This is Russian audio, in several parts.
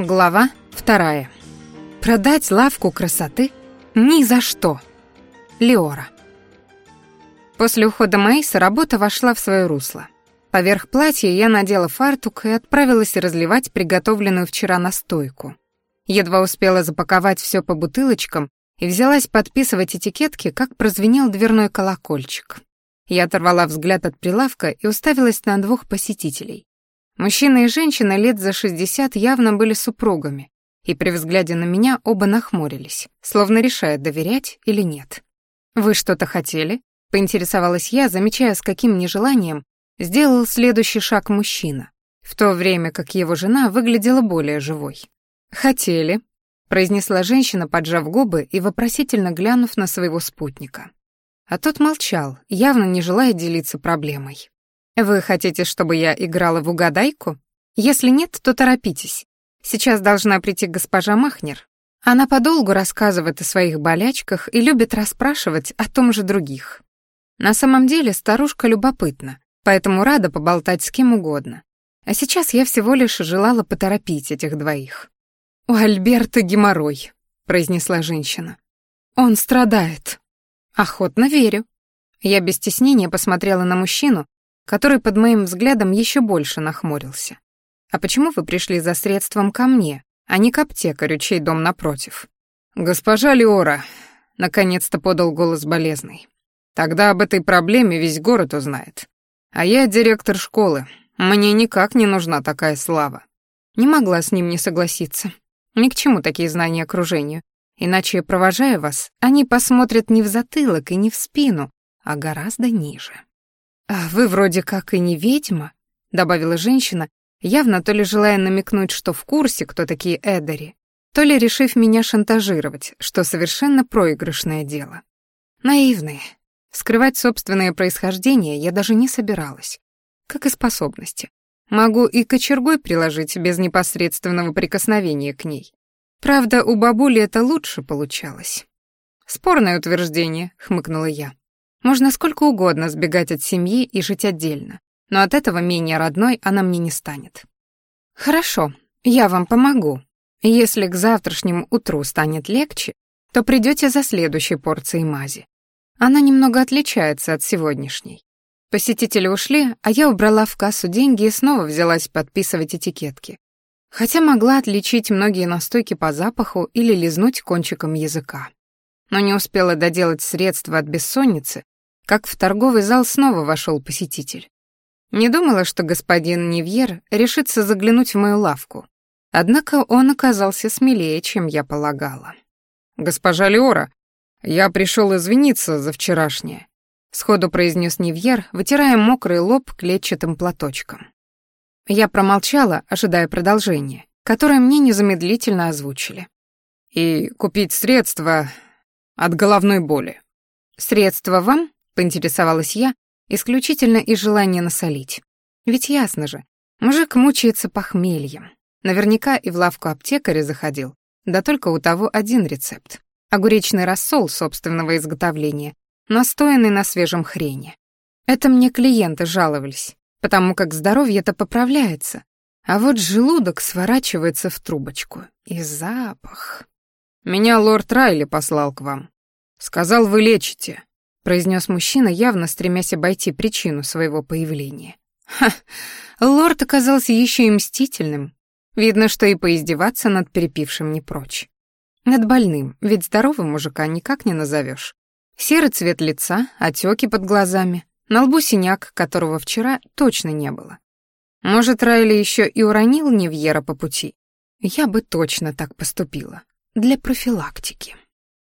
Глава вторая. Продать лавку красоты? Ни за что. Леора. После ухода Мейса работа вошла в свое русло. Поверх платья я надела фартук и отправилась разливать приготовленную вчера настойку. Едва успела запаковать все по бутылочкам и взялась подписывать этикетки, как прозвенел дверной колокольчик. Я оторвала взгляд от прилавка и уставилась на двух посетителей. Мужчина и женщина лет за шестьдесят явно были супругами, и при взгляде на меня оба нахмурились, словно решая, доверять или нет. «Вы что-то хотели?» — поинтересовалась я, замечая, с каким нежеланием сделал следующий шаг мужчина, в то время как его жена выглядела более живой. «Хотели», — произнесла женщина, поджав губы и вопросительно глянув на своего спутника. А тот молчал, явно не желая делиться проблемой. Вы хотите, чтобы я играла в угадайку? Если нет, то торопитесь. Сейчас должна прийти госпожа Махнер. Она подолгу рассказывает о своих болячках и любит расспрашивать о том же других. На самом деле старушка любопытна, поэтому рада поболтать с кем угодно. А сейчас я всего лишь желала поторопить этих двоих. «У Альберта геморрой», — произнесла женщина. «Он страдает». «Охотно верю». Я без стеснения посмотрела на мужчину, который под моим взглядом еще больше нахмурился. «А почему вы пришли за средством ко мне, а не к аптекарю, чей дом напротив?» «Госпожа Леора», — наконец-то подал голос болезный. «Тогда об этой проблеме весь город узнает. А я директор школы, мне никак не нужна такая слава». Не могла с ним не согласиться. Ни к чему такие знания окружению. Иначе, провожая вас, они посмотрят не в затылок и не в спину, а гораздо ниже. «А вы вроде как и не ведьма», — добавила женщина, явно то ли желая намекнуть, что в курсе, кто такие Эдери, то ли решив меня шантажировать, что совершенно проигрышное дело. Наивные. Скрывать собственное происхождение я даже не собиралась. Как и способности. Могу и кочергой приложить без непосредственного прикосновения к ней. Правда, у бабули это лучше получалось. «Спорное утверждение», — хмыкнула я. Можно сколько угодно сбегать от семьи и жить отдельно, но от этого менее родной она мне не станет. Хорошо, я вам помогу. Если к завтрашнему утру станет легче, то придете за следующей порцией мази. Она немного отличается от сегодняшней. Посетители ушли, а я убрала в кассу деньги и снова взялась подписывать этикетки. Хотя могла отличить многие настойки по запаху или лизнуть кончиком языка. Но не успела доделать средства от бессонницы, как в торговый зал снова вошел посетитель. Не думала, что господин Нивьер решится заглянуть в мою лавку. Однако он оказался смелее, чем я полагала. «Госпожа Леора, я пришел извиниться за вчерашнее», — сходу произнес Нивьер, вытирая мокрый лоб клетчатым платочком. Я промолчала, ожидая продолжения, которое мне незамедлительно озвучили. «И купить средства от головной боли». «Средства вам?» Поинтересовалась я, исключительно из желания насолить. Ведь ясно же, мужик мучается похмельем. Наверняка и в лавку аптекаря заходил, да только у того один рецепт. Огуречный рассол собственного изготовления, настоянный на свежем хрене. Это мне клиенты жаловались, потому как здоровье-то поправляется, а вот желудок сворачивается в трубочку. И запах... «Меня лорд Райли послал к вам. Сказал, вы лечите произнес мужчина, явно стремясь обойти причину своего появления. Ха, лорд оказался еще и мстительным. Видно, что и поиздеваться над перепившим не прочь. Над больным, ведь здоровым мужика никак не назовешь. Серый цвет лица, отеки под глазами, на лбу синяк, которого вчера точно не было. Может, Райли еще и уронил Невьера по пути? Я бы точно так поступила. Для профилактики.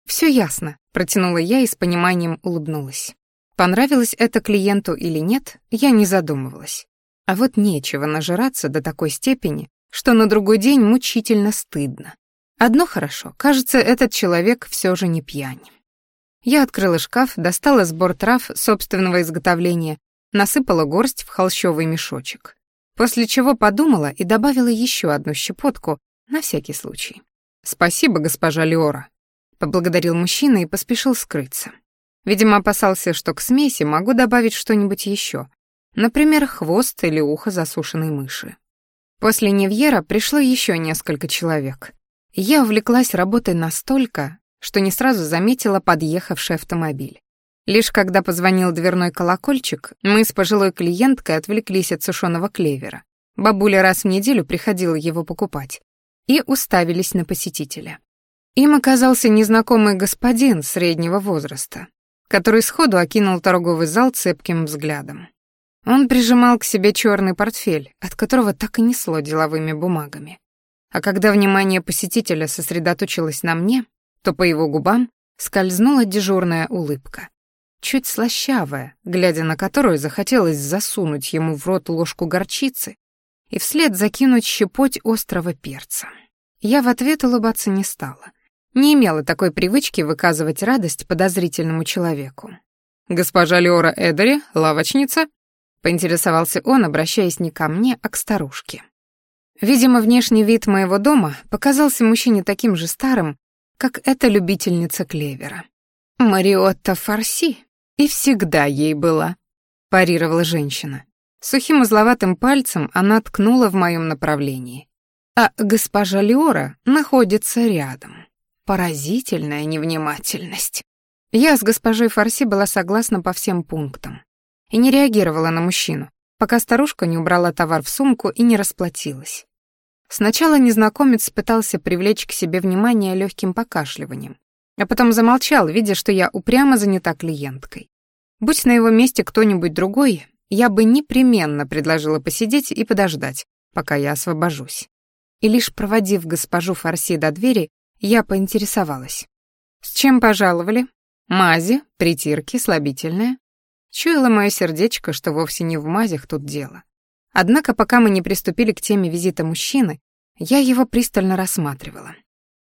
Все ясно, протянула я и с пониманием улыбнулась. Понравилось это клиенту или нет, я не задумывалась. А вот нечего нажираться до такой степени, что на другой день мучительно стыдно. Одно хорошо, кажется, этот человек все же не пьянь. Я открыла шкаф, достала сбор трав собственного изготовления, насыпала горсть в холщовый мешочек. После чего подумала и добавила еще одну щепотку на всякий случай. «Спасибо, госпожа Леора», Поблагодарил мужчина и поспешил скрыться. Видимо, опасался, что к смеси могу добавить что-нибудь еще, например, хвост или ухо засушенной мыши. После Невьера пришло еще несколько человек. Я увлеклась работой настолько, что не сразу заметила подъехавший автомобиль. Лишь когда позвонил дверной колокольчик, мы с пожилой клиенткой отвлеклись от сушеного клевера. Бабуля раз в неделю приходила его покупать. И уставились на посетителя. Им оказался незнакомый господин среднего возраста, который сходу окинул торговый зал цепким взглядом. Он прижимал к себе черный портфель, от которого так и несло деловыми бумагами. А когда внимание посетителя сосредоточилось на мне, то по его губам скользнула дежурная улыбка. Чуть слащавая, глядя на которую захотелось засунуть ему в рот ложку горчицы и вслед закинуть щепоть острого перца. Я в ответ улыбаться не стала. Не имела такой привычки выказывать радость подозрительному человеку. «Госпожа Леора Эдери, лавочница?» Поинтересовался он, обращаясь не ко мне, а к старушке. Видимо, внешний вид моего дома показался мужчине таким же старым, как эта любительница клевера. «Мариотта Фарси и всегда ей была», — парировала женщина. Сухим узловатым пальцем она ткнула в моем направлении. А госпожа Леора находится рядом. Поразительная невнимательность. Я с госпожой Фарси была согласна по всем пунктам и не реагировала на мужчину, пока старушка не убрала товар в сумку и не расплатилась. Сначала незнакомец пытался привлечь к себе внимание легким покашливанием, а потом замолчал, видя, что я упрямо занята клиенткой. Будь на его месте кто-нибудь другой, я бы непременно предложила посидеть и подождать, пока я освобожусь. И лишь проводив госпожу Фарси до двери, я поинтересовалась. «С чем пожаловали? Мази, притирки, слабительное?» Чуяло мое сердечко, что вовсе не в мазях тут дело. Однако, пока мы не приступили к теме визита мужчины, я его пристально рассматривала.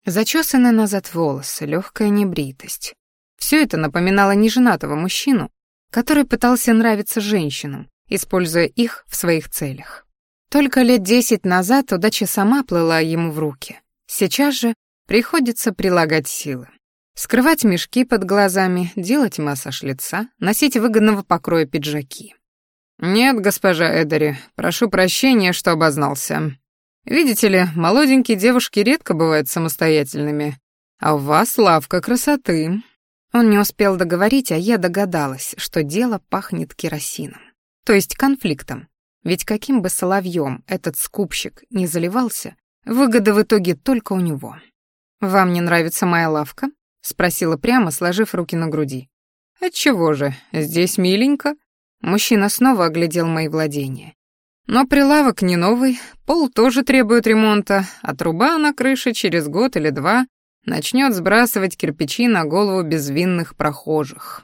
Зачесанные назад волосы, легкая небритость. Все это напоминало неженатого мужчину, который пытался нравиться женщинам, используя их в своих целях. Только лет десять назад удача сама плыла ему в руки. Сейчас же приходится прилагать силы. Скрывать мешки под глазами, делать массаж лица, носить выгодного покроя пиджаки. «Нет, госпожа Эдери, прошу прощения, что обознался. Видите ли, молоденькие девушки редко бывают самостоятельными, а у вас лавка красоты». Он не успел договорить, а я догадалась, что дело пахнет керосином. То есть конфликтом. Ведь каким бы соловьем этот скупщик не заливался, выгода в итоге только у него. «Вам не нравится моя лавка?» — спросила прямо, сложив руки на груди. «Отчего же? Здесь миленько». Мужчина снова оглядел мои владения. Но прилавок не новый, пол тоже требует ремонта, а труба на крыше через год или два начнет сбрасывать кирпичи на голову безвинных прохожих.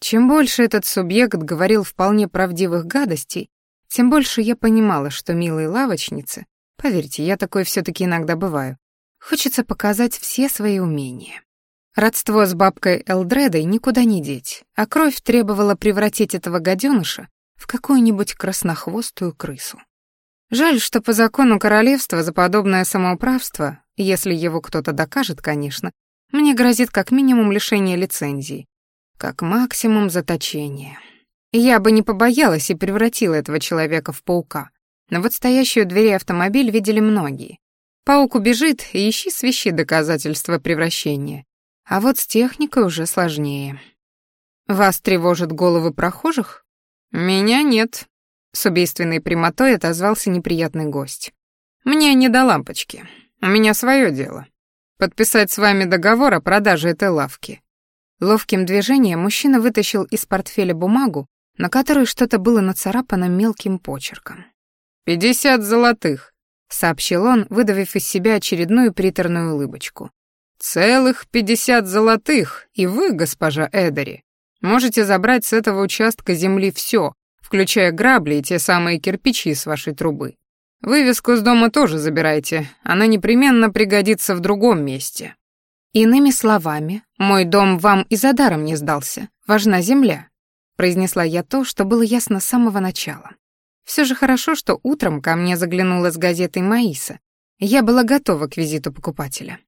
Чем больше этот субъект говорил вполне правдивых гадостей, тем больше я понимала, что милые лавочницы, поверьте, я такой все таки иногда бываю, хочется показать все свои умения. Родство с бабкой Элдредой никуда не деть, а кровь требовала превратить этого гаденыша в какую-нибудь краснохвостую крысу. Жаль, что по закону королевства за подобное самоуправство, если его кто-то докажет, конечно, мне грозит как минимум лишение лицензии, как максимум заточение. Я бы не побоялась и превратила этого человека в паука. Но вот стоящую у двери автомобиль видели многие. Паук убежит, и ищи свищи доказательства превращения. А вот с техникой уже сложнее. Вас тревожат головы прохожих? Меня нет. С убийственной прямотой отозвался неприятный гость. Мне не до лампочки. У меня свое дело. Подписать с вами договор о продаже этой лавки. Ловким движением мужчина вытащил из портфеля бумагу, на которой что-то было нацарапано мелким почерком. «Пятьдесят золотых», — сообщил он, выдавив из себя очередную приторную улыбочку. «Целых пятьдесят золотых, и вы, госпожа Эдери, можете забрать с этого участка земли все, включая грабли и те самые кирпичи с вашей трубы. Вывеску с дома тоже забирайте, она непременно пригодится в другом месте». «Иными словами, мой дом вам и за даром не сдался, важна земля», произнесла я то, что было ясно с самого начала. Все же хорошо, что утром ко мне заглянула с газетой Маиса. Я была готова к визиту покупателя.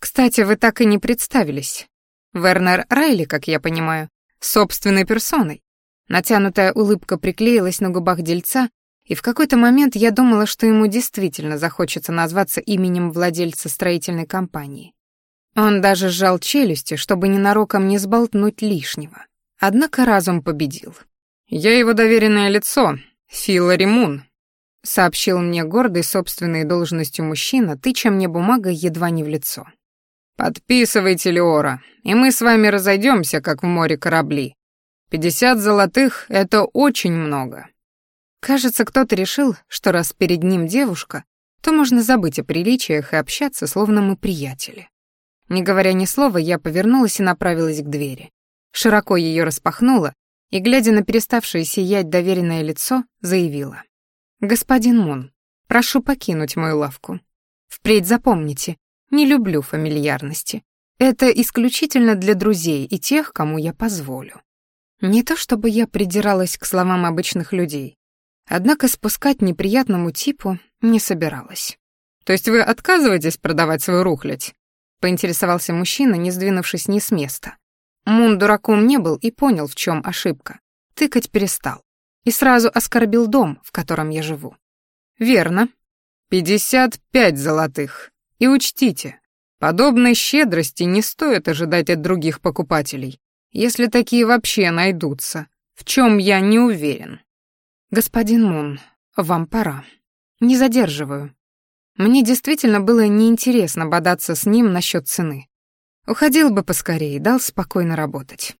Кстати, вы так и не представились. Вернер Райли, как я понимаю, собственной персоной. Натянутая улыбка приклеилась на губах дельца, И в какой-то момент я думала, что ему действительно захочется назваться именем владельца строительной компании. Он даже сжал челюсти, чтобы ненароком не сболтнуть лишнего. Однако разум победил. «Я его доверенное лицо, Фила Римун», — сообщил мне гордый собственной должностью мужчина, тыча мне бумагой едва не в лицо. «Подписывайте, Леора, и мы с вами разойдемся, как в море корабли. Пятьдесят золотых — это очень много». Кажется, кто-то решил, что раз перед ним девушка, то можно забыть о приличиях и общаться, словно мы приятели. Не говоря ни слова, я повернулась и направилась к двери. Широко ее распахнула и, глядя на переставшее сиять доверенное лицо, заявила. «Господин Мун, прошу покинуть мою лавку. Впредь запомните, не люблю фамильярности. Это исключительно для друзей и тех, кому я позволю. Не то чтобы я придиралась к словам обычных людей, однако спускать неприятному типу не собиралась. То есть вы отказываетесь продавать свою рухлядь? поинтересовался мужчина, не сдвинувшись ни с места. Мун дураком не был и понял, в чем ошибка. Тыкать перестал. И сразу оскорбил дом, в котором я живу. Верно. Пятьдесят пять золотых. И учтите, подобной щедрости не стоит ожидать от других покупателей, если такие вообще найдутся, в чем я не уверен. Господин Мун, вам пора. Не задерживаю. Мне действительно было неинтересно бодаться с ним насчет цены. Уходил бы поскорее, дал спокойно работать.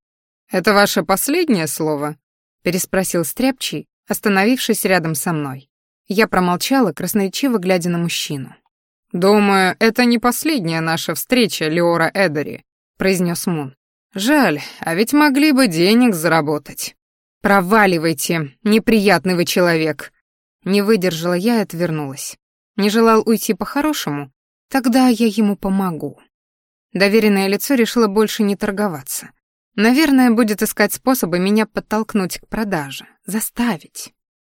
«Это ваше последнее слово?» — переспросил Стряпчий, остановившись рядом со мной. Я промолчала, красноречиво глядя на мужчину. «Думаю, это не последняя наша встреча, Леора Эдери», — произнес Мун. «Жаль, а ведь могли бы денег заработать». «Проваливайте, неприятный вы человек!» Не выдержала я и отвернулась. Не желал уйти по-хорошему? Тогда я ему помогу. Доверенное лицо решило больше не торговаться. Наверное, будет искать способы меня подтолкнуть к продаже, заставить.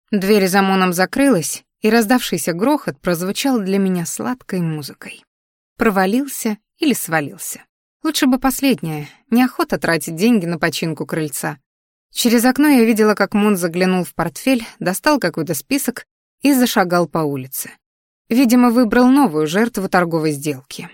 Дверь за Моном закрылась, и раздавшийся грохот прозвучал для меня сладкой музыкой. Провалился или свалился. Лучше бы последнее, неохота тратить деньги на починку крыльца. Через окно я видела, как Мон заглянул в портфель, достал какой-то список и зашагал по улице. Видимо, выбрал новую жертву торговой сделки.